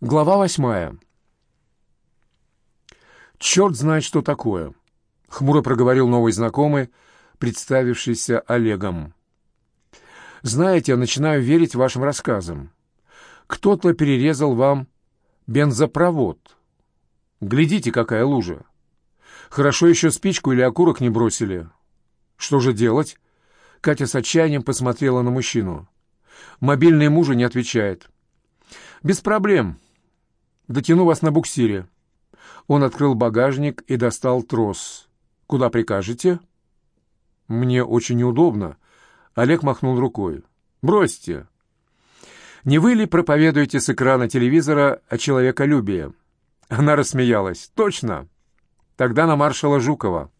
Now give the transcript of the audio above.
Глава восьмая. «Черт знает, что такое», — хмуро проговорил новый знакомый, представившийся Олегом. «Знаете, я начинаю верить вашим рассказам. Кто-то перерезал вам бензопровод. Глядите, какая лужа. Хорошо еще спичку или окурок не бросили. Что же делать?» Катя с отчаянием посмотрела на мужчину. Мобильный мужа не отвечает. «Без проблем. Дотяну вас на буксире». Он открыл багажник и достал трос. «Куда прикажете?» «Мне очень неудобно». Олег махнул рукой. «Бросьте». «Не вы ли проповедуете с экрана телевизора о человеколюбии?» Она рассмеялась. «Точно. Тогда на маршала Жукова».